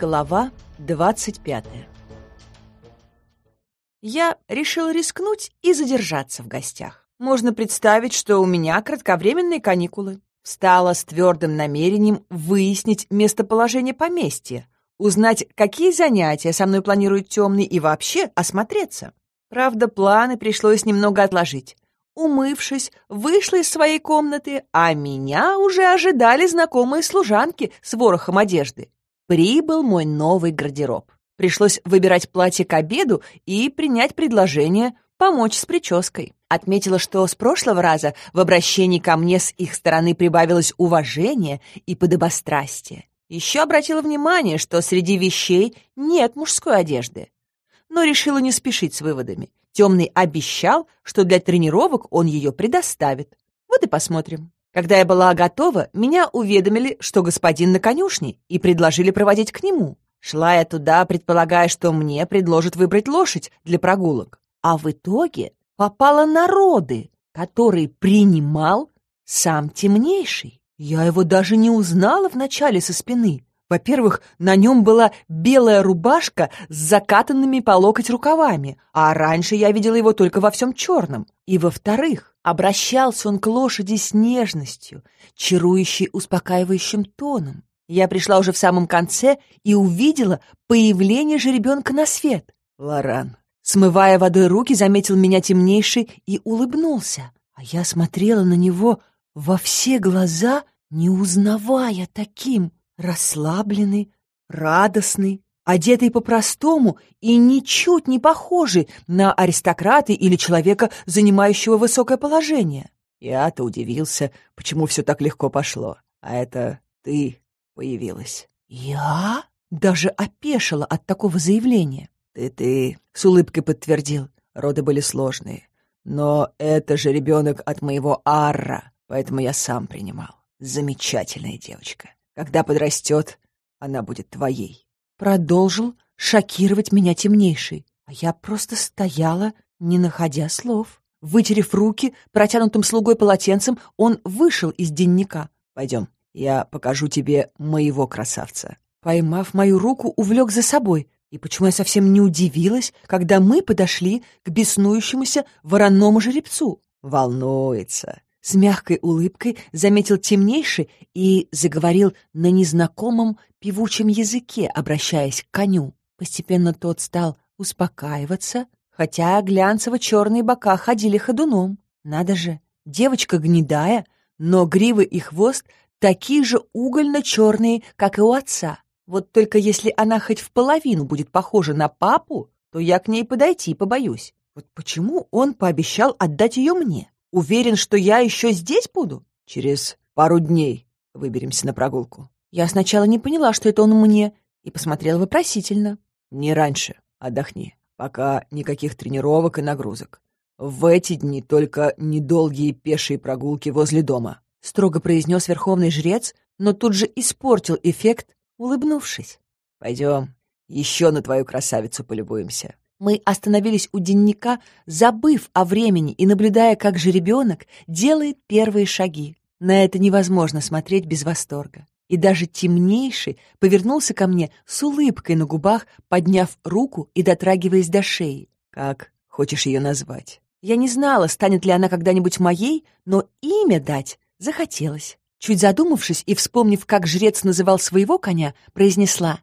Глава 25 Я решил рискнуть и задержаться в гостях. Можно представить, что у меня кратковременные каникулы. Встала с твердым намерением выяснить местоположение поместья, узнать, какие занятия со мной планирует темный и вообще осмотреться. Правда, планы пришлось немного отложить. Умывшись, вышла из своей комнаты, а меня уже ожидали знакомые служанки с ворохом одежды. Прибыл мой новый гардероб. Пришлось выбирать платье к обеду и принять предложение помочь с прической. Отметила, что с прошлого раза в обращении ко мне с их стороны прибавилось уважение и подобострастие. Еще обратила внимание, что среди вещей нет мужской одежды. Но решила не спешить с выводами. Темный обещал, что для тренировок он ее предоставит. Вот и посмотрим. Когда я была готова, меня уведомили, что господин на конюшне, и предложили проводить к нему. Шла я туда, предполагая, что мне предложат выбрать лошадь для прогулок. А в итоге попала на роды, который принимал сам темнейший. Я его даже не узнала вначале со спины. Во-первых, на нем была белая рубашка с закатанными по локоть рукавами, а раньше я видела его только во всем черном. И во-вторых, Обращался он к лошади с нежностью, чарующей успокаивающим тоном. Я пришла уже в самом конце и увидела появление жеребенка на свет. Лоран, смывая водой руки, заметил меня темнейший и улыбнулся. А я смотрела на него во все глаза, не узнавая таким, расслабленный, радостный, одетый по-простому и ничуть не похожий на аристократа или человека, занимающего высокое положение. Я-то удивился, почему все так легко пошло. А это ты появилась. Я? Даже опешила от такого заявления. Ты-ты, с улыбкой подтвердил. Роды были сложные. Но это же ребенок от моего Арра, поэтому я сам принимал. Замечательная девочка. Когда подрастет, она будет твоей. Продолжил шокировать меня темнейший, а я просто стояла, не находя слов. Вытерев руки протянутым слугой полотенцем, он вышел из денника. «Пойдем, я покажу тебе моего красавца». Поймав мою руку, увлек за собой. И почему я совсем не удивилась, когда мы подошли к беснующемуся вороному жеребцу? Волнуется. С мягкой улыбкой заметил темнейший и заговорил на незнакомом певучем языке, обращаясь к коню. Постепенно тот стал успокаиваться, хотя глянцево-черные бока ходили ходуном. Надо же, девочка гнедая, но гривы и хвост такие же угольно-черные, как и у отца. Вот только если она хоть в половину будет похожа на папу, то я к ней подойти побоюсь. Вот почему он пообещал отдать ее мне? Уверен, что я еще здесь буду? Через пару дней выберемся на прогулку. Я сначала не поняла, что это он мне, и посмотрела вопросительно. «Не раньше. Отдохни. Пока никаких тренировок и нагрузок. В эти дни только недолгие пешие прогулки возле дома», — строго произнес верховный жрец, но тут же испортил эффект, улыбнувшись. «Пойдем, еще на твою красавицу полюбуемся». Мы остановились у денника, забыв о времени и наблюдая, как жеребенок делает первые шаги. На это невозможно смотреть без восторга и даже темнейший повернулся ко мне с улыбкой на губах, подняв руку и дотрагиваясь до шеи. «Как хочешь ее назвать?» Я не знала, станет ли она когда-нибудь моей, но имя дать захотелось. Чуть задумавшись и вспомнив, как жрец называл своего коня, произнесла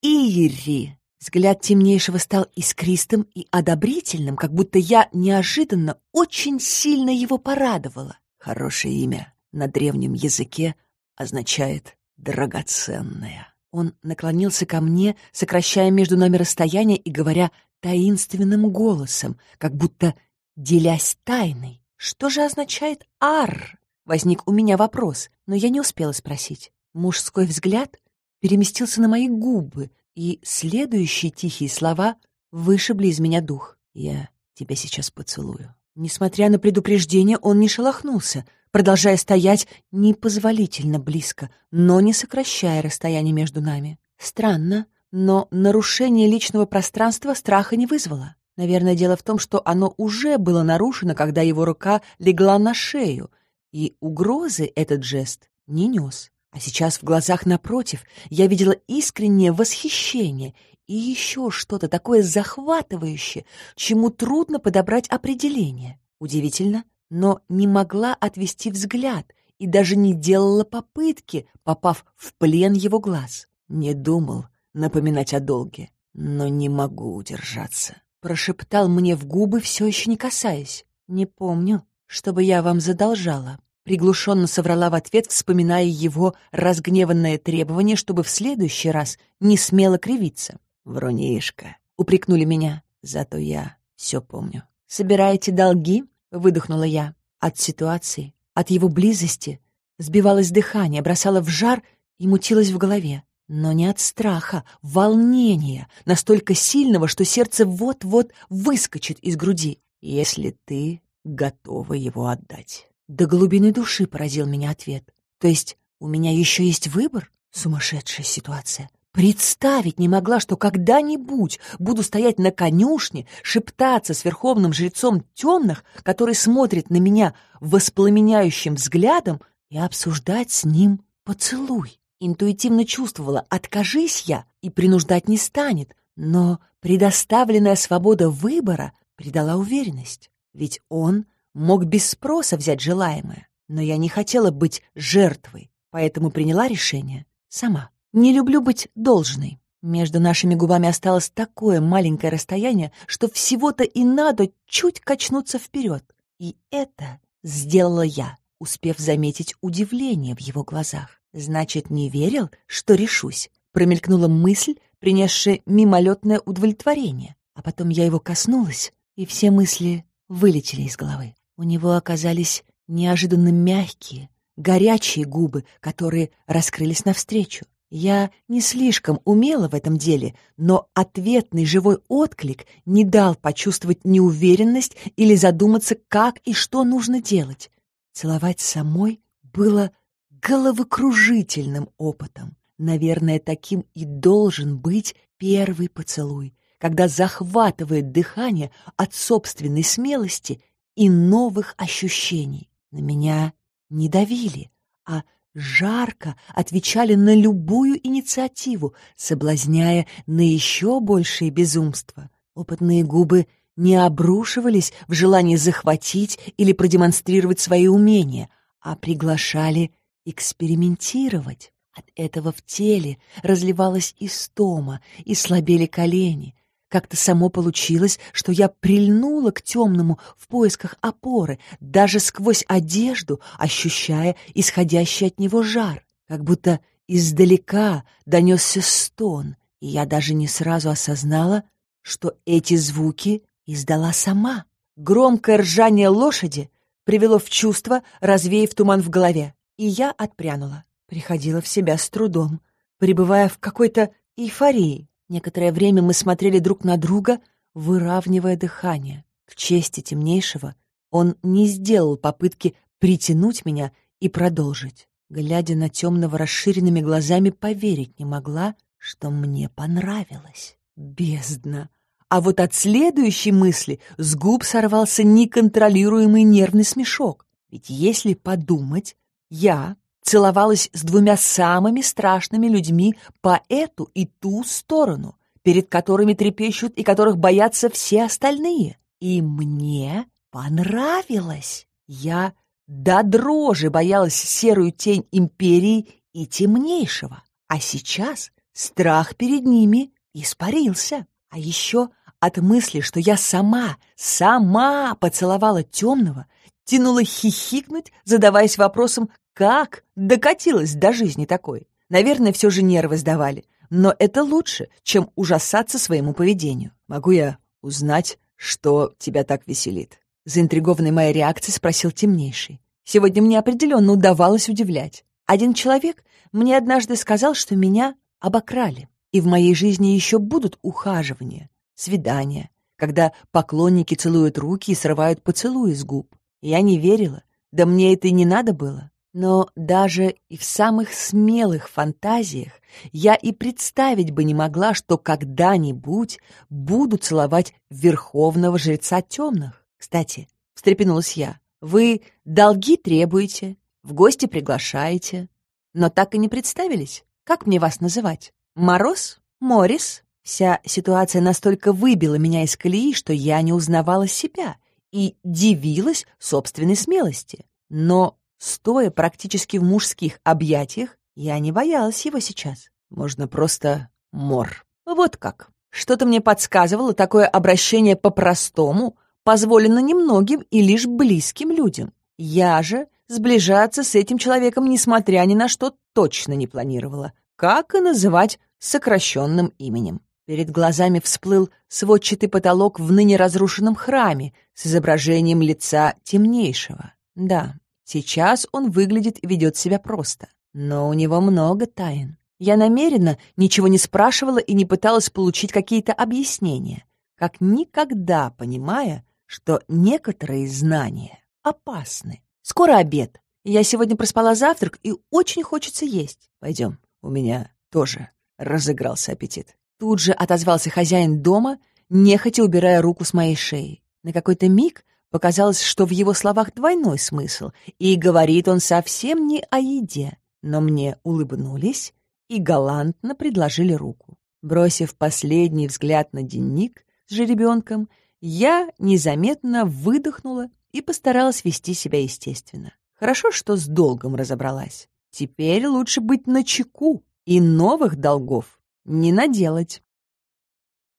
«Ири». Взгляд темнейшего стал искристым и одобрительным, как будто я неожиданно очень сильно его порадовала. Хорошее имя на древнем языке означает «драгоценная». Он наклонился ко мне, сокращая между нами расстояние и говоря таинственным голосом, как будто делясь тайной. «Что же означает «ар»?» Возник у меня вопрос, но я не успела спросить. Мужской взгляд переместился на мои губы, и следующие тихие слова вышибли из меня дух. «Я тебя сейчас поцелую». Несмотря на предупреждение, он не шелохнулся, продолжая стоять непозволительно близко, но не сокращая расстояние между нами. Странно, но нарушение личного пространства страха не вызвало. Наверное, дело в том, что оно уже было нарушено, когда его рука легла на шею, и угрозы этот жест не нес. А сейчас в глазах напротив я видела искреннее восхищение и еще что-то такое захватывающее, чему трудно подобрать определение. Удивительно, но не могла отвести взгляд и даже не делала попытки, попав в плен его глаз. Не думал напоминать о долге, но не могу удержаться. Прошептал мне в губы, все еще не касаясь. «Не помню, чтобы я вам задолжала». Приглушенно соврала в ответ, вспоминая его разгневанное требование, чтобы в следующий раз не смело кривиться. «Врунишка», — упрекнули меня. «Зато я все помню». «Собираете долги?» — выдохнула я. От ситуации, от его близости сбивалось дыхание, бросало в жар и мутилось в голове. Но не от страха, волнения, настолько сильного, что сердце вот-вот выскочит из груди. Если ты готова его отдать. До глубины души поразил меня ответ. То есть у меня еще есть выбор? Сумасшедшая ситуация. Представить не могла, что когда-нибудь буду стоять на конюшне, шептаться с верховным жрецом темных, который смотрит на меня воспламеняющим взглядом, и обсуждать с ним поцелуй. Интуитивно чувствовала, откажись я, и принуждать не станет, но предоставленная свобода выбора придала уверенность. Ведь он мог без спроса взять желаемое. Но я не хотела быть жертвой, поэтому приняла решение сама. Не люблю быть должной. Между нашими губами осталось такое маленькое расстояние, что всего-то и надо чуть качнуться вперед. И это сделала я, успев заметить удивление в его глазах. Значит, не верил, что решусь. Промелькнула мысль, принесшая мимолетное удовлетворение. А потом я его коснулась, и все мысли вылетели из головы. У него оказались неожиданно мягкие, горячие губы, которые раскрылись навстречу. Я не слишком умела в этом деле, но ответный живой отклик не дал почувствовать неуверенность или задуматься, как и что нужно делать. Целовать самой было головокружительным опытом. Наверное, таким и должен быть первый поцелуй, когда захватывает дыхание от собственной смелости и новых ощущений. На меня не давили, а жарко отвечали на любую инициативу, соблазняя на еще большее безумство. Опытные губы не обрушивались в желании захватить или продемонстрировать свои умения, а приглашали экспериментировать. От этого в теле разливалась истома и слабели колени, как-то само получилось, что я прильнула к темному в поисках опоры, даже сквозь одежду, ощущая исходящий от него жар, как будто издалека донесся стон, и я даже не сразу осознала, что эти звуки издала сама. Громкое ржание лошади привело в чувство, развеяв туман в голове, и я отпрянула. Приходила в себя с трудом, пребывая в какой-то эйфории. Некоторое время мы смотрели друг на друга, выравнивая дыхание. К чести темнейшего он не сделал попытки притянуть меня и продолжить. Глядя на темного расширенными глазами, поверить не могла, что мне понравилось. Бездна! А вот от следующей мысли с губ сорвался неконтролируемый нервный смешок. Ведь если подумать, я целовалась с двумя самыми страшными людьми по эту и ту сторону, перед которыми трепещут и которых боятся все остальные. И мне понравилось. Я до дрожи боялась серую тень империи и темнейшего. А сейчас страх перед ними испарился. А еще от мысли, что я сама, сама поцеловала темного, тянула хихикнуть, задаваясь вопросом, как докатилась до жизни такой? Наверное, все же нервы сдавали. Но это лучше, чем ужасаться своему поведению. Могу я узнать, что тебя так веселит? Заинтригованный моей реакцией спросил темнейший. Сегодня мне определенно удавалось удивлять. Один человек мне однажды сказал, что меня обокрали. И в моей жизни еще будут ухаживания, свидания, когда поклонники целуют руки и срывают поцелуи с губ. Я не верила, да мне это и не надо было. Но даже и в самых смелых фантазиях я и представить бы не могла, что когда-нибудь буду целовать верховного жреца темных. Кстати, встрепенулась я, вы долги требуете, в гости приглашаете. но так и не представились. Как мне вас называть? Мороз? Морис? Вся ситуация настолько выбила меня из колеи, что я не узнавала себя и дивилась собственной смелости. Но, стоя практически в мужских объятиях, я не боялась его сейчас. Можно просто мор. Вот как. Что-то мне подсказывало, такое обращение по-простому позволено немногим и лишь близким людям. Я же сближаться с этим человеком, несмотря ни на что, точно не планировала. Как и называть сокращенным именем. Перед глазами всплыл сводчатый потолок в ныне разрушенном храме с изображением лица темнейшего. Да, сейчас он выглядит и ведет себя просто, но у него много тайн. Я намеренно ничего не спрашивала и не пыталась получить какие-то объяснения, как никогда понимая, что некоторые знания опасны. Скоро обед. Я сегодня проспала завтрак и очень хочется есть. Пойдем, у меня тоже разыгрался аппетит. Тут же отозвался хозяин дома, нехотя убирая руку с моей шеи. На какой-то миг показалось, что в его словах двойной смысл, и говорит он совсем не о еде. Но мне улыбнулись, и галантно предложили руку. Бросив последний взгляд на денник с жеребенком, я незаметно выдохнула и постаралась вести себя естественно. Хорошо, что с долгом разобралась. Теперь лучше быть начеку и новых долгов не наделать.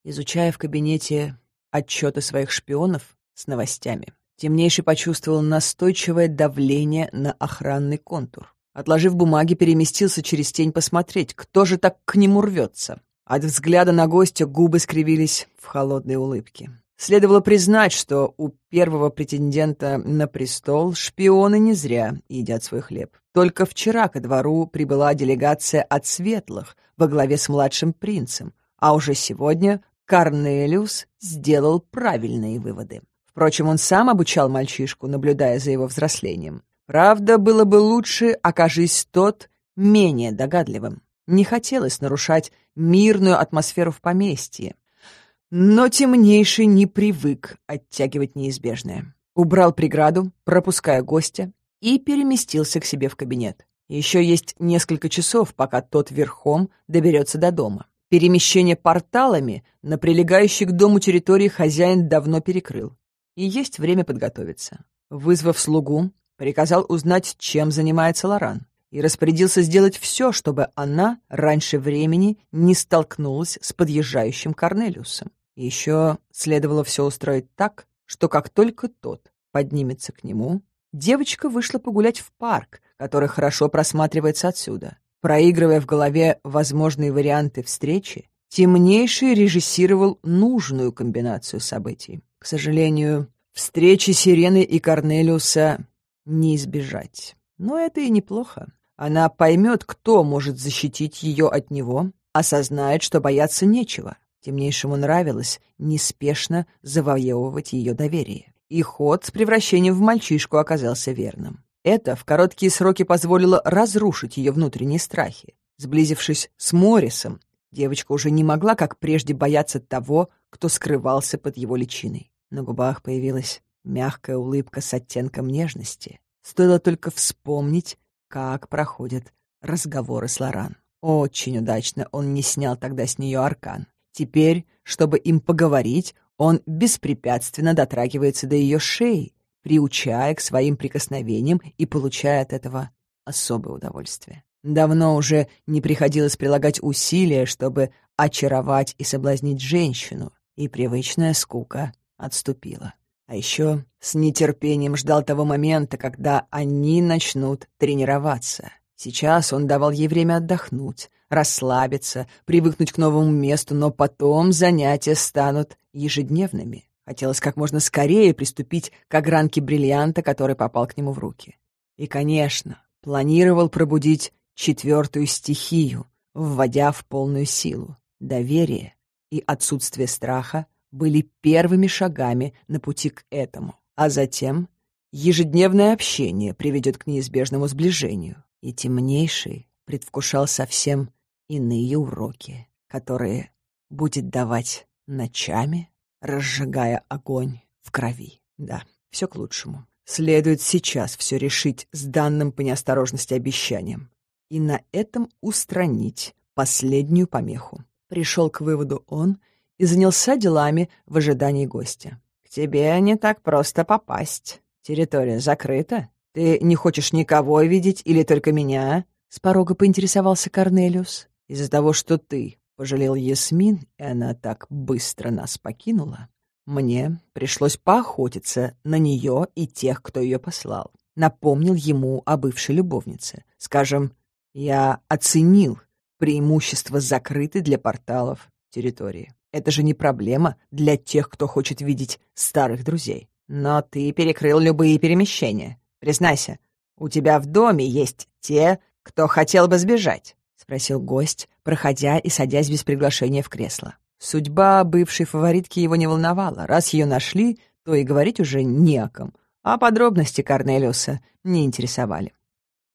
Изучая в кабинете отчеты своих шпионов с новостями, темнейший почувствовал настойчивое давление на охранный контур. Отложив бумаги, переместился через тень посмотреть, кто же так к нему рвется. От взгляда на гостя губы скривились в холодной улыбке. Следовало признать, что у первого претендента на престол шпионы не зря едят свой хлеб. Только вчера ко двору прибыла делегация от светлых во главе с младшим принцем, а уже сегодня Корнелиус сделал правильные выводы. Впрочем, он сам обучал мальчишку, наблюдая за его взрослением. Правда, было бы лучше, окажись тот менее догадливым. Не хотелось нарушать мирную атмосферу в поместье. Но темнейший не привык оттягивать неизбежное. Убрал преграду, пропуская гостя, и переместился к себе в кабинет. Еще есть несколько часов, пока тот верхом доберется до дома. Перемещение порталами на прилегающей к дому территории хозяин давно перекрыл. И есть время подготовиться. Вызвав слугу, приказал узнать, чем занимается Лоран, и распорядился сделать все, чтобы она раньше времени не столкнулась с подъезжающим Корнелиусом. еще следовало все устроить так, что как только тот поднимется к нему, девочка вышла погулять в парк, который хорошо просматривается отсюда. Проигрывая в голове возможные варианты встречи, темнейший режиссировал нужную комбинацию событий. К сожалению, встречи Сирены и Корнелиуса не избежать. Но это и неплохо. Она поймет, кто может защитить ее от него, осознает, что бояться нечего. Темнейшему нравилось неспешно завоевывать ее доверие. И ход с превращением в мальчишку оказался верным. Это в короткие сроки позволило разрушить ее внутренние страхи. Сблизившись с Моррисом, девочка уже не могла, как прежде, бояться того, кто скрывался под его личиной. На губах появилась мягкая улыбка с оттенком нежности. Стоило только вспомнить, как проходят разговоры с Лоран. Очень удачно он не снял тогда с нее аркан. Теперь, чтобы им поговорить, он беспрепятственно дотрагивается до ее шеи, приучая к своим прикосновениям и получая от этого особое удовольствие. Давно уже не приходилось прилагать усилия, чтобы очаровать и соблазнить женщину, и привычная скука отступила. А еще с нетерпением ждал того момента, когда они начнут тренироваться. Сейчас он давал ей время отдохнуть, расслабиться, привыкнуть к новому месту, но потом занятия станут ежедневными. Хотелось как можно скорее приступить к огранке бриллианта, который попал к нему в руки. И, конечно, планировал пробудить четвертую стихию, вводя в полную силу. Доверие и отсутствие страха были первыми шагами на пути к этому, а затем ежедневное общение приведет к неизбежному сближению, и темнейший предвкушал совсем иные уроки, которые будет давать ночами, разжигая огонь в крови. Да, все к лучшему. Следует сейчас все решить с данным по неосторожности обещанием. И на этом устранить последнюю помеху. Пришел к выводу он и занялся делами в ожидании гостя. «К тебе не так просто попасть. Территория закрыта. Ты не хочешь никого видеть или только меня?» С порога поинтересовался Корнелиус. «Из-за того, что ты пожалел Ясмин, и она так быстро нас покинула, мне пришлось поохотиться на нее и тех, кто ее послал. Напомнил ему о бывшей любовнице. Скажем, я оценил преимущество закрытой для порталов территории. Это же не проблема для тех, кто хочет видеть старых друзей. Но ты перекрыл любые перемещения. Признайся, у тебя в доме есть те, кто хотел бы сбежать, — спросил гость, проходя и садясь без приглашения в кресло. Судьба бывшей фаворитки его не волновала. Раз ее нашли, то и говорить уже не о ком. А подробности Корнелиуса не интересовали.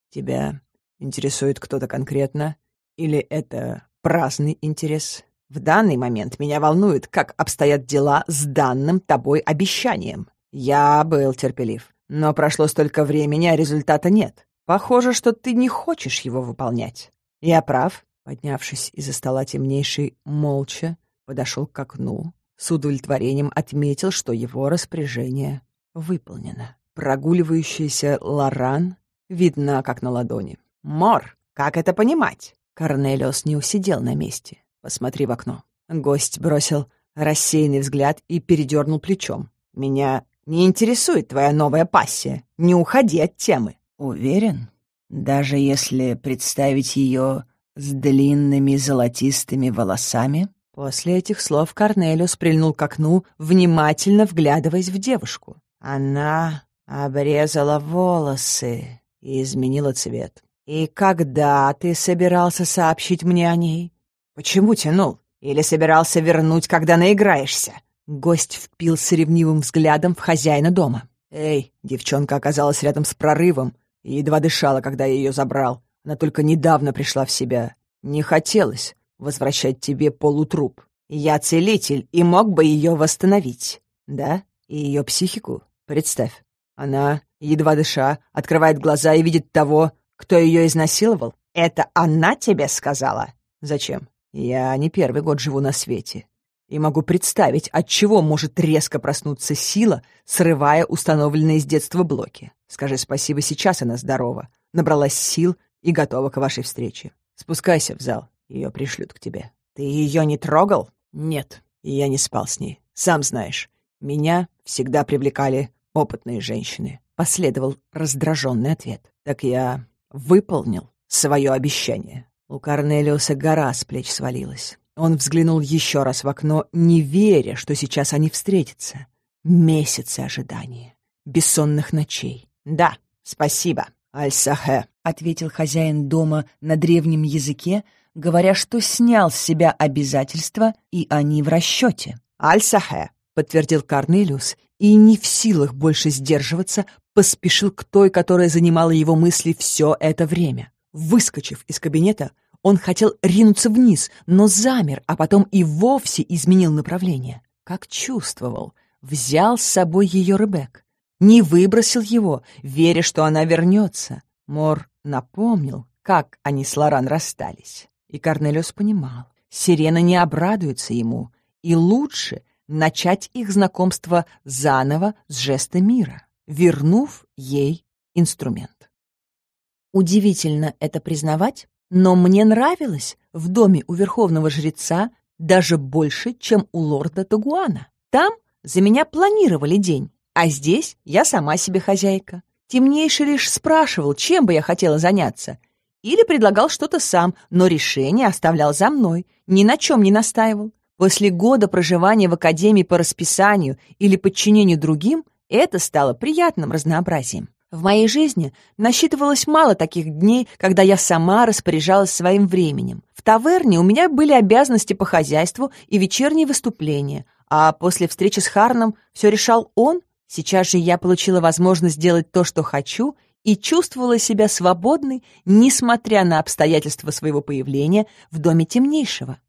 «Тебя интересует кто-то конкретно? Или это праздный интерес?» В данный момент меня волнует, как обстоят дела с данным тобой обещанием. Я был терпелив, но прошло столько времени, а результата нет. Похоже, что ты не хочешь его выполнять. Я прав?» Поднявшись из-за стола темнейший, молча подошел к окну, с удовлетворением отметил, что его распоряжение выполнено. Прогуливающаяся Лоран видна, как на ладони. «Мор, как это понимать?» Корнелиус не усидел на месте. «Посмотри в окно». Гость бросил рассеянный взгляд и передернул плечом. «Меня не интересует твоя новая пассия. Не уходи от темы». «Уверен? Даже если представить ее с длинными золотистыми волосами?» После этих слов Корнелиус прильнул к окну, внимательно вглядываясь в девушку. Она обрезала волосы и изменила цвет. «И когда ты собирался сообщить мне о ней? Почему тянул? Или собирался вернуть, когда наиграешься?» Гость впился ревнивым взглядом в хозяина дома. «Эй, девчонка оказалась рядом с прорывом и едва дышала, когда я ее забрал. Она только недавно пришла в себя. Не хотелось, возвращать тебе полутруп. Я целитель и мог бы ее восстановить. Да? И ее психику. Представь, она, едва дыша, открывает глаза и видит того, кто ее изнасиловал. Это она тебе сказала? Зачем? Я не первый год живу на свете. И могу представить, от чего может резко проснуться сила, срывая установленные с детства блоки. Скажи спасибо, сейчас она здорова, набралась сил и готова к вашей встрече. Спускайся в зал. Ее пришлют к тебе. Ты ее не трогал? Нет, я не спал с ней. Сам знаешь, меня всегда привлекали опытные женщины. Последовал раздраженный ответ. Так я выполнил свое обещание. У Корнелиуса гора с плеч свалилась. Он взглянул еще раз в окно, не веря, что сейчас они встретятся. Месяцы ожидания, бессонных ночей. «Да, спасибо, Аль-Сахе», — ответил хозяин дома на древнем языке, говоря, что снял с себя обязательства, и они в расчете. «Аль-Сахе», — подтвердил Корнелиус, и не в силах больше сдерживаться, поспешил к той, которая занимала его мысли все это время. Выскочив из кабинета, он хотел ринуться вниз, но замер, а потом и вовсе изменил направление. Как чувствовал, взял с собой ее Ребек. Не выбросил его, веря, что она вернется. Мор напомнил, как они с Лоран расстались. И Корнелиус понимал, Сирена не обрадуется ему, и лучше начать их знакомство заново с жеста мира, вернув ей инструмент. Удивительно это признавать, но мне нравилось в доме у верховного жреца даже больше, чем у лорда Тагуана. Там за меня планировали день, а здесь я сама себе хозяйка. Темнейший лишь спрашивал, чем бы я хотела заняться — или предлагал что-то сам, но решение оставлял за мной, ни на чем не настаивал. После года проживания в академии по расписанию или подчинению другим это стало приятным разнообразием. В моей жизни насчитывалось мало таких дней, когда я сама распоряжалась своим временем. В таверне у меня были обязанности по хозяйству и вечерние выступления, а после встречи с Харном все решал он. Сейчас же я получила возможность делать то, что хочу, и чувствовала себя свободной, несмотря на обстоятельства своего появления в доме темнейшего.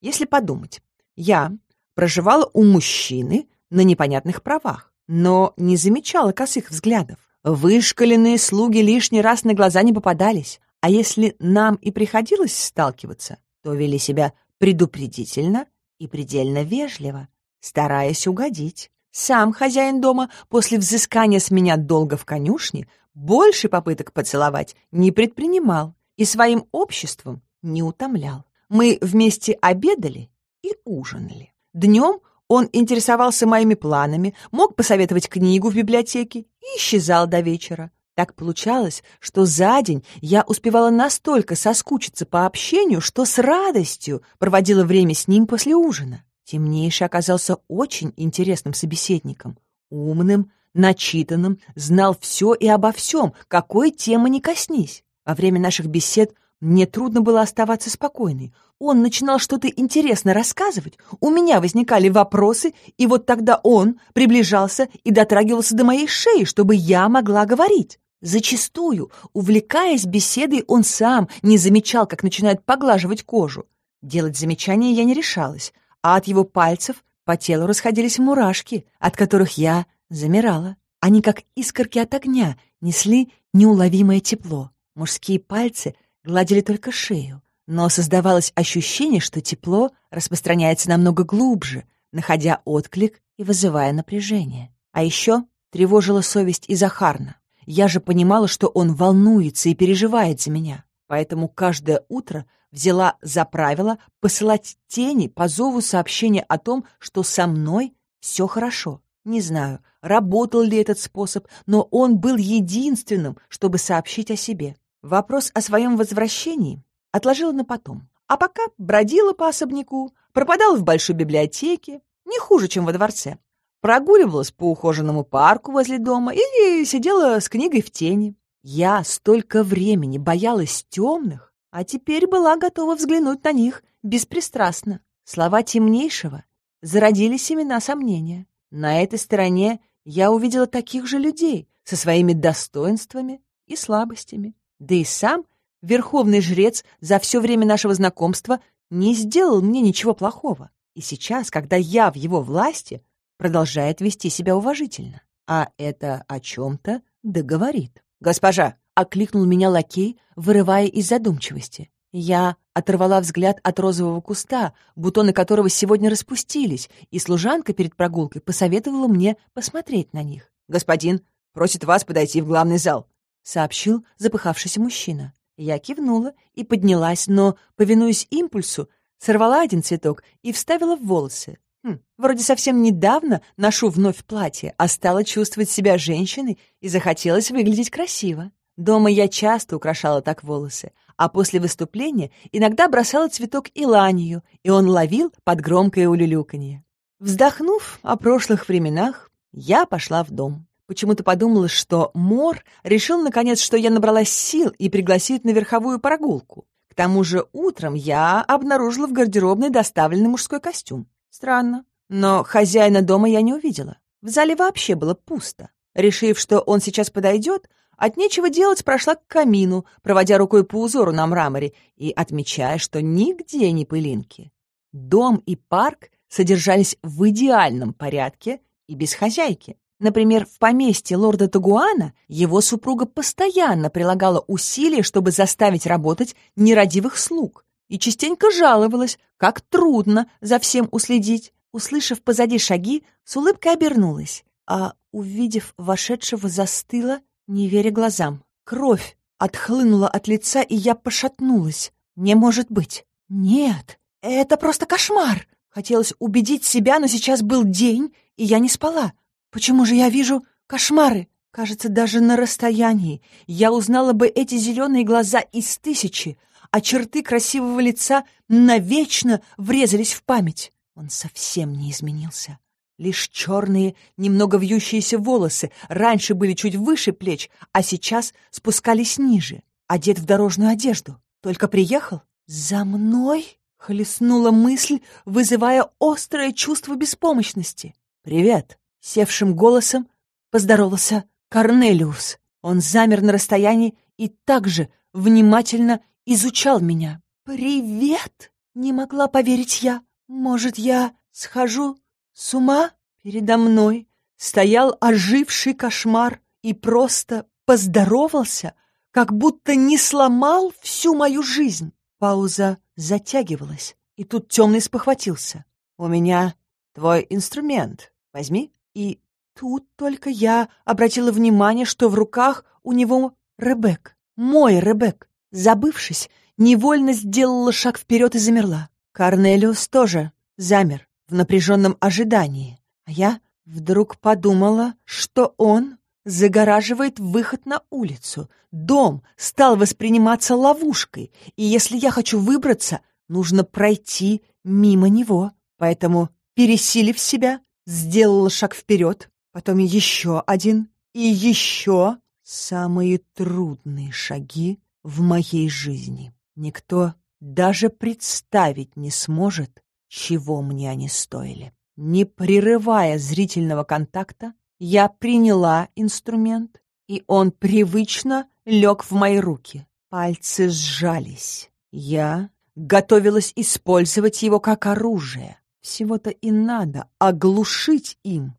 Если подумать, я проживала у мужчины на непонятных правах, но не замечала косых взглядов. Вышкаленные слуги лишний раз на глаза не попадались, А если нам и приходилось сталкиваться, то вели себя предупредительно и предельно вежливо, стараясь угодить. Сам хозяин дома после взыскания с меня долга в конюшне больше попыток поцеловать не предпринимал и своим обществом не утомлял. Мы вместе обедали и ужинали. Днем он интересовался моими планами, мог посоветовать книгу в библиотеке и исчезал до вечера. Так получалось, что за день я успевала настолько соскучиться по общению, что с радостью проводила время с ним после ужина. Темнейший оказался очень интересным собеседником, умным, начитанным, знал все и обо всем, какой темы не коснись. Во время наших бесед мне трудно было оставаться спокойной. Он начинал что-то интересно рассказывать, у меня возникали вопросы, и вот тогда он приближался и дотрагивался до моей шеи, чтобы я могла говорить. Зачастую, увлекаясь беседой, он сам не замечал, как начинает поглаживать кожу. Делать замечания я не решалась, а от его пальцев по телу расходились мурашки, от которых я замирала. Они, как искорки от огня, несли неуловимое тепло. Мужские пальцы гладили только шею, но создавалось ощущение, что тепло распространяется намного глубже, находя отклик и вызывая напряжение. А еще тревожила совесть и Захарна. Я же понимала, что он волнуется и переживает за меня. Поэтому каждое утро взяла за правило посылать тени по зову сообщения о том, что со мной все хорошо. Не знаю, работал ли этот способ, но он был единственным, чтобы сообщить о себе. Вопрос о своем возвращении отложила на потом. А пока бродила по особняку, пропадала в большой библиотеке, не хуже, чем во дворце прогуливалась по ухоженному парку возле дома или сидела с книгой в тени. Я столько времени боялась темных, а теперь была готова взглянуть на них беспристрастно. Слова темнейшего зародили семена сомнения. На этой стороне я увидела таких же людей со своими достоинствами и слабостями. Да и сам верховный жрец за все время нашего знакомства не сделал мне ничего плохого. И сейчас, когда я в его власти, продолжает вести себя уважительно. А это о чем-то договорит. «Госпожа!» — окликнул меня лакей, вырывая из задумчивости. Я оторвала взгляд от розового куста, бутоны которого сегодня распустились, и служанка перед прогулкой посоветовала мне посмотреть на них. «Господин просит вас подойти в главный зал», — сообщил запыхавшийся мужчина. Я кивнула и поднялась, но, повинуясь импульсу, сорвала один цветок и вставила в волосы. Хм, вроде совсем недавно ношу вновь платье, а стала чувствовать себя женщиной и захотелось выглядеть красиво. Дома я часто украшала так волосы, а после выступления иногда бросала цветок Иланию, и он ловил под громкое улюлюканье. Вздохнув о прошлых временах, я пошла в дом. Почему-то подумала, что Мор решил наконец, что я набралась сил и пригласит на верховую прогулку. К тому же утром я обнаружила в гардеробной доставленный мужской костюм. Странно. Но хозяина дома я не увидела. В зале вообще было пусто. Решив, что он сейчас подойдет, от нечего делать прошла к камину, проводя рукой по узору на мраморе и отмечая, что нигде не пылинки. Дом и парк содержались в идеальном порядке и без хозяйки. Например, в поместье лорда Тагуана его супруга постоянно прилагала усилия, чтобы заставить работать нерадивых слуг и частенько жаловалась, как трудно за всем уследить. Услышав позади шаги, с улыбкой обернулась, а, увидев вошедшего, застыла, не веря глазам. Кровь отхлынула от лица, и я пошатнулась. Не может быть. Нет, это просто кошмар. Хотелось убедить себя, но сейчас был день, и я не спала. Почему же я вижу кошмары? Кажется, даже на расстоянии я узнала бы эти зеленые глаза из тысячи, а черты красивого лица навечно врезались в память. Он совсем не изменился. Лишь черные, немного вьющиеся волосы раньше были чуть выше плеч, а сейчас спускались ниже, одет в дорожную одежду. Только приехал? «За мной?» — хлестнула мысль, вызывая острое чувство беспомощности. «Привет!» — севшим голосом поздоровался Корнелиус. Он замер на расстоянии и также внимательно изучал меня. «Привет!» — не могла поверить я. «Может, я схожу с ума?» Передо мной стоял оживший кошмар и просто поздоровался, как будто не сломал всю мою жизнь. Пауза затягивалась, и тут темный спохватился. «У меня твой инструмент. Возьми». И тут только я обратила внимание, что в руках у него Ребек, мой Ребек. Забывшись, невольно сделала шаг вперед и замерла. Корнелиус тоже замер в напряженном ожидании, а я вдруг подумала, что он загораживает выход на улицу. Дом стал восприниматься ловушкой, и если я хочу выбраться, нужно пройти мимо него. Поэтому, пересилив себя, сделала шаг вперед, потом еще один и еще самые трудные шаги в моей жизни. Никто даже представить не сможет, чего мне они стоили. Не прерывая зрительного контакта, я приняла инструмент, и он привычно лег в мои руки. Пальцы сжались. Я готовилась использовать его как оружие. Всего-то и надо оглушить им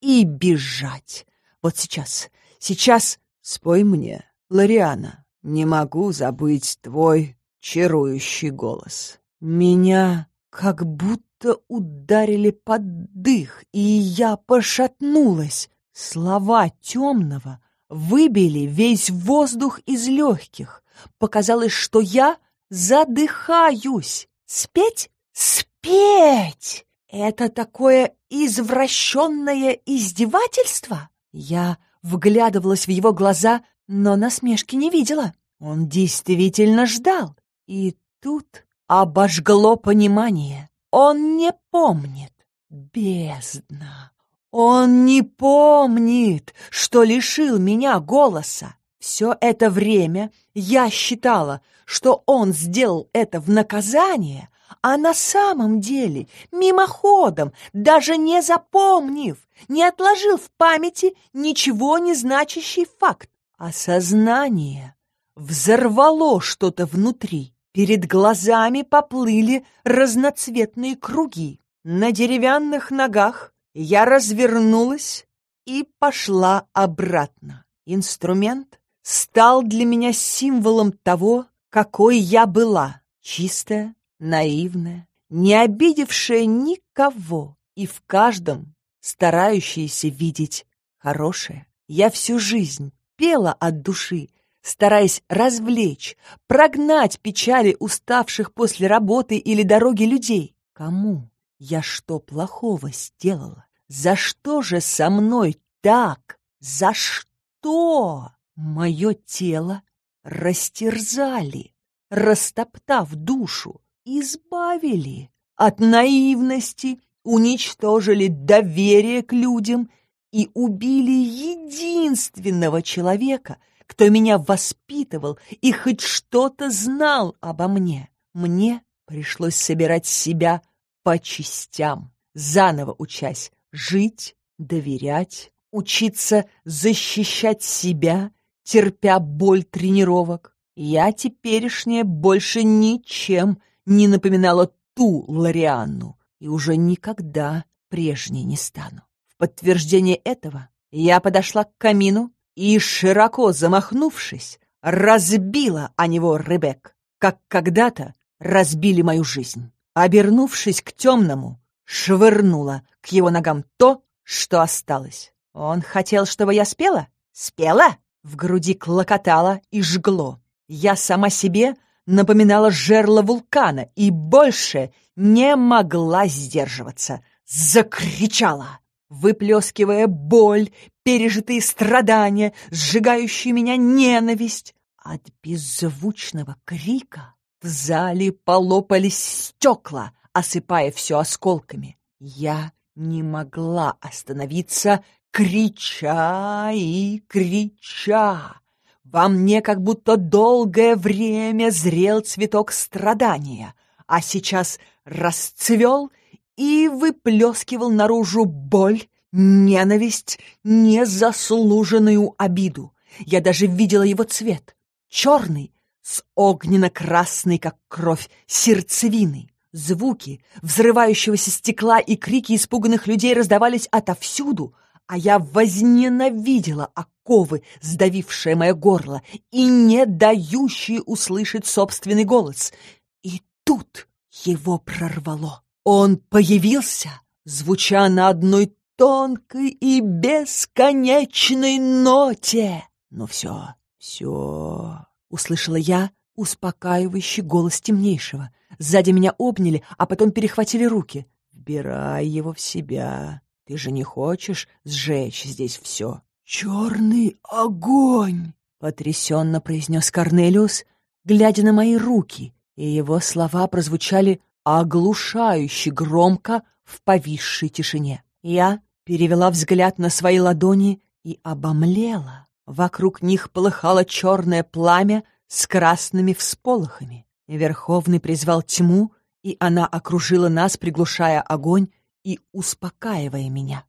и бежать. Вот сейчас, сейчас спой мне, Лариана. Не могу забыть твой чарующий голос. Меня как будто ударили под дых, и я пошатнулась. Слова темного выбили весь воздух из легких. Показалось, что я задыхаюсь. Спеть? Спеть! Это такое извращенное издевательство? Я вглядывалась в его глаза, но насмешки не видела. Он действительно ждал. И тут обожгло понимание. Он не помнит. Бездна. Он не помнит, что лишил меня голоса. Все это время я считала, что он сделал это в наказание, а на самом деле, мимоходом, даже не запомнив, не отложил в памяти ничего не значащий факт. Осознание взорвало что-то внутри. Перед глазами поплыли разноцветные круги. На деревянных ногах я развернулась и пошла обратно. Инструмент стал для меня символом того, какой я была. Чистая, наивная, не обидевшая никого и в каждом старающаяся видеть хорошее. Я всю жизнь пела от души, стараясь развлечь, прогнать печали уставших после работы или дороги людей. Кому я что плохого сделала? За что же со мной так? За что? Мое тело растерзали, растоптав душу, избавили от наивности, уничтожили доверие к людям и убили единственного человека, кто меня воспитывал и хоть что-то знал обо мне. Мне пришлось собирать себя по частям, заново учась жить, доверять, учиться защищать себя, терпя боль тренировок. Я теперешняя больше ничем не напоминала ту Лорианну и уже никогда прежней не стану. В подтверждение этого я подошла к камину и, широко замахнувшись, разбила о него Ребек, как когда-то разбили мою жизнь. Обернувшись к темному, швырнула к его ногам то, что осталось. Он хотел, чтобы я спела? Спела? В груди клокотало и жгло. Я сама себе напоминала жерло вулкана и больше не могла сдерживаться. Закричала, выплескивая боль, пережитые страдания, сжигающие меня ненависть. От беззвучного крика в зале полопались стекла, осыпая все осколками. Я не могла остановиться, крича и крича. Во мне как будто долгое время зрел цветок страдания, а сейчас расцвел и выплескивал наружу боль, ненависть, незаслуженную обиду. Я даже видела его цвет. Черный, с огненно-красной, как кровь, сердцевиной. Звуки взрывающегося стекла и крики испуганных людей раздавались отовсюду, а я возненавидела оковы, сдавившие мое горло и не дающие услышать собственный голос. И тут его прорвало. Он появился, звуча на одной тонкой и бесконечной ноте. «Ну все, все», — услышала я успокаивающий голос темнейшего. Сзади меня обняли, а потом перехватили руки. «Вбирай его в себя. Ты же не хочешь сжечь здесь все?» «Черный огонь!» — потрясенно произнес Корнелиус, глядя на мои руки, и его слова прозвучали оглушающе громко в повисшей тишине. Я перевела взгляд на свои ладони и обомлела. Вокруг них полыхало черное пламя с красными всполохами. Верховный призвал тьму, и она окружила нас, приглушая огонь и успокаивая меня.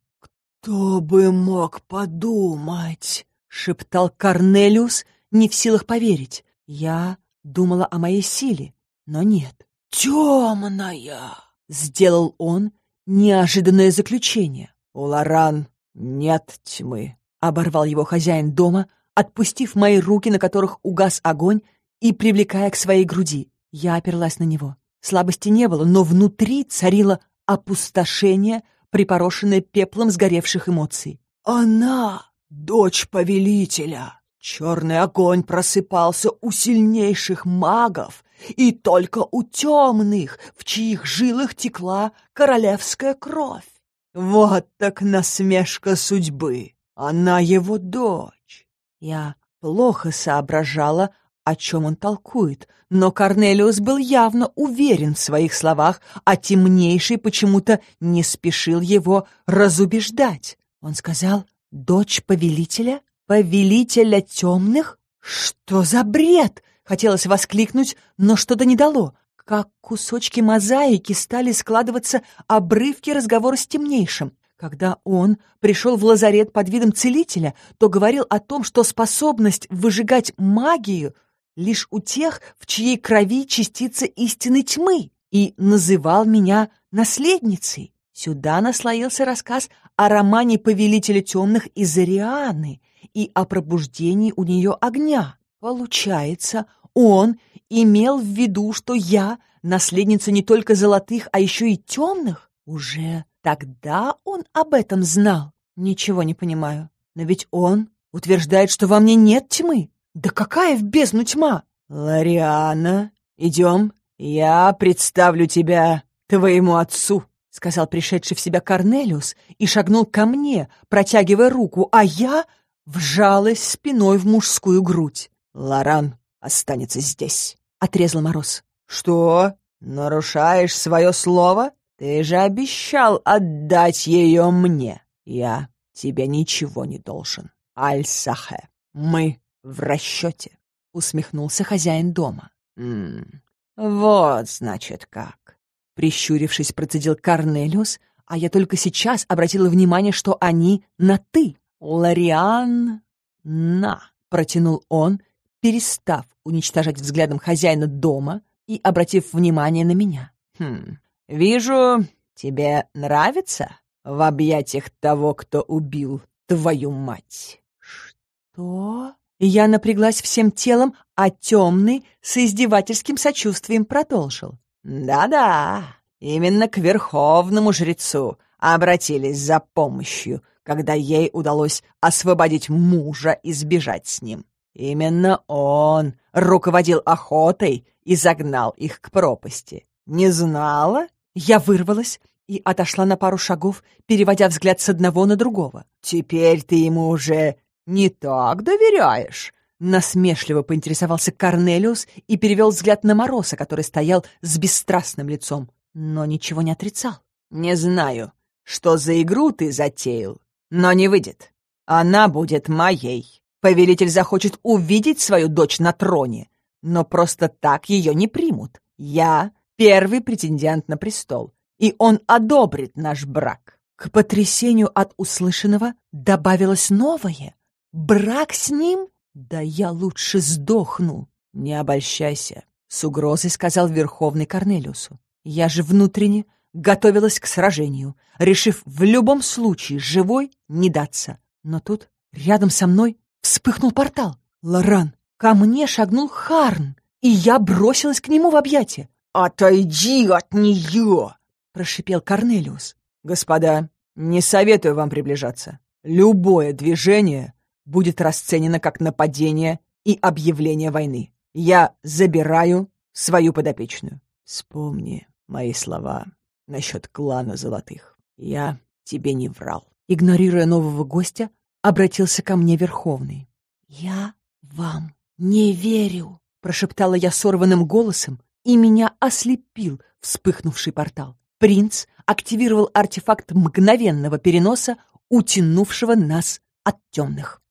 «Кто бы мог подумать?» — шептал Корнелиус, не в силах поверить. Я думала о моей силе, но нет. «Темная!» — сделал он неожиданное заключение. «У Лоран нет тьмы», — оборвал его хозяин дома, отпустив мои руки, на которых угас огонь, и привлекая к своей груди. Я оперлась на него. Слабости не было, но внутри царило опустошение, припорошенное пеплом сгоревших эмоций. «Она — дочь повелителя!» Черный огонь просыпался у сильнейших магов и только у темных, в чьих жилах текла королевская кровь. Вот так насмешка судьбы. Она его дочь. Я плохо соображала, о чем он толкует, но Корнелиус был явно уверен в своих словах, а темнейший почему-то не спешил его разубеждать. Он сказал «Дочь повелителя? Повелителя темных? Что за бред?» Хотелось воскликнуть, но что-то не дало. Как кусочки мозаики стали складываться обрывки разговора с темнейшим. Когда он пришел в лазарет под видом целителя, то говорил о том, что способность выжигать магию лишь у тех, в чьей крови частица истины тьмы, и называл меня наследницей. Сюда наслоился рассказ о романе повелителя темных из Арианы и о пробуждении у нее огня. Получается, он имел в виду, что я наследница не только золотых, а еще и темных? Уже тогда он об этом знал? Ничего не понимаю. Но ведь он утверждает, что во мне нет тьмы. Да какая в бездну тьма? Лариана, идем, я представлю тебя твоему отцу, сказал пришедший в себя Корнелиус и шагнул ко мне, протягивая руку, а я вжалась спиной в мужскую грудь. Лоран останется здесь, отрезал Мороз. Что? Нарушаешь свое слово? Ты же обещал отдать ее мне. Я тебе ничего не должен. Аль-Сахе, мы в расчете, усмехнулся хозяин дома. М -м, вот, значит, как. Прищурившись, процедил Корнелиус, а я только сейчас обратила внимание, что они на «ты». «Лариан на», — протянул он, перестав уничтожать взглядом хозяина дома и обратив внимание на меня. «Хм, вижу, тебе нравится в объятиях того, кто убил твою мать?» «Что?» Я напряглась всем телом, а темный с издевательским сочувствием продолжил. «Да-да, именно к верховному жрецу обратились за помощью, когда ей удалось освободить мужа и сбежать с ним. Именно он руководил охотой и загнал их к пропасти. Не знала? Я вырвалась и отошла на пару шагов, переводя взгляд с одного на другого. Теперь ты ему уже не так доверяешь? Насмешливо поинтересовался Корнелиус и перевел взгляд на Мороса, который стоял с бесстрастным лицом, но ничего не отрицал. «Не знаю, что за игру ты затеял, но не выйдет. Она будет моей. Повелитель захочет увидеть свою дочь на троне, но просто так ее не примут. Я первый претендент на престол, и он одобрит наш брак. К потрясению от услышанного добавилось новое. Брак с ним? Да я лучше сдохну. Не обольщайся, с угрозой сказал Верховный Корнелиусу. Я же внутренне готовилась к сражению, решив в любом случае живой не даться. Но тут рядом со мной вспыхнул портал. Лоран, ко мне шагнул Харн, и я бросилась к нему в объятия. «Отойди от нее!» — прошипел Корнелиус. «Господа, не советую вам приближаться. Любое движение будет расценено как нападение и объявление войны. Я забираю свою подопечную. Вспомни мои слова насчет клана Золотых. Я тебе не врал. Игнорируя нового гостя, обратился ко мне Верховный. «Я вам не верю», — прошептала я сорванным голосом, и меня ослепил вспыхнувший портал. Принц активировал артефакт мгновенного переноса, утянувшего нас от темных.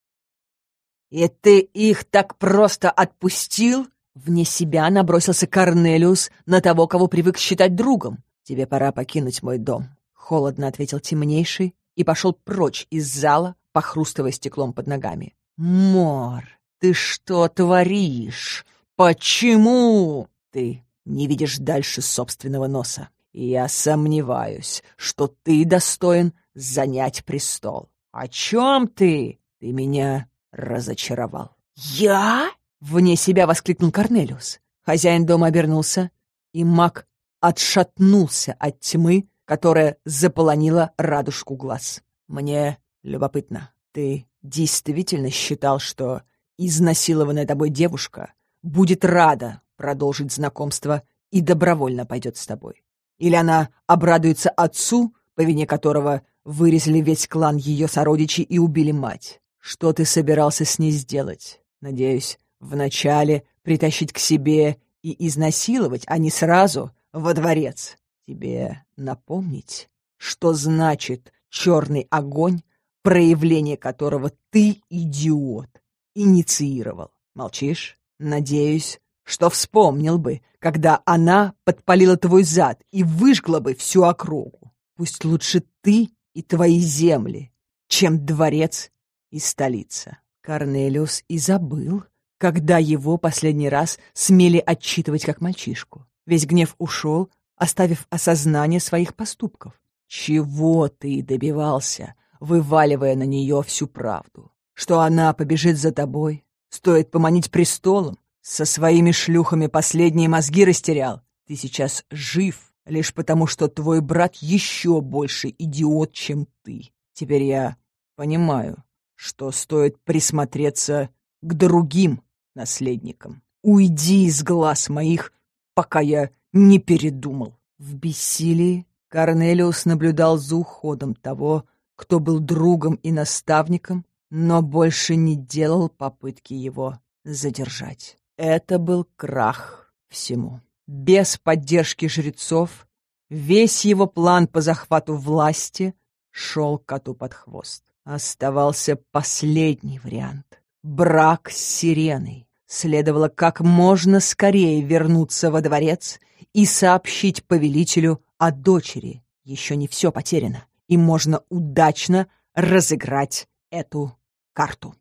«И ты их так просто отпустил?» Вне себя набросился Корнелиус на того, кого привык считать другом. «Тебе пора покинуть мой дом», — холодно ответил темнейший и пошел прочь из зала, похрустывая стеклом под ногами. «Мор, ты что творишь? Почему ты не видишь дальше собственного носа? Я сомневаюсь, что ты достоин занять престол. О чем ты? Ты меня разочаровал. «Я?» — вне себя воскликнул Корнелиус. Хозяин дома обернулся, и маг отшатнулся от тьмы, которая заполонила радужку глаз. «Мне любопытно, ты действительно считал, что изнасилованная тобой девушка будет рада продолжить знакомство и добровольно пойдет с тобой? Или она обрадуется отцу, по вине которого вырезали весь клан ее сородичей и убили мать? Что ты собирался с ней сделать? Надеюсь, вначале притащить к себе и изнасиловать, а не сразу во дворец. Тебе напомнить, что значит черный огонь, проявление которого ты, идиот, инициировал. Молчишь? Надеюсь, что вспомнил бы, когда она подпалила твой зад и выжгла бы всю округу. Пусть лучше ты и твои земли, чем дворец и столица. Корнелиус и забыл, когда его последний раз смели отчитывать как мальчишку. Весь гнев ушел, оставив осознание своих поступков. Чего ты добивался, вываливая на нее всю правду? Что она побежит за тобой? Стоит поманить престолом? Со своими шлюхами последние мозги растерял? Ты сейчас жив, лишь потому, что твой брат еще больше идиот, чем ты. Теперь я понимаю, что стоит присмотреться к другим наследникам. Уйди из глаз моих, пока я не передумал. В бессилии Корнелиус наблюдал за уходом того, кто был другом и наставником, но больше не делал попытки его задержать. Это был крах всему. Без поддержки жрецов весь его план по захвату власти шел коту под хвост. Оставался последний вариант — брак с сиреной. Следовало как можно скорее вернуться во дворец и сообщить повелителю о дочери. Еще не все потеряно, и можно удачно разыграть эту карту.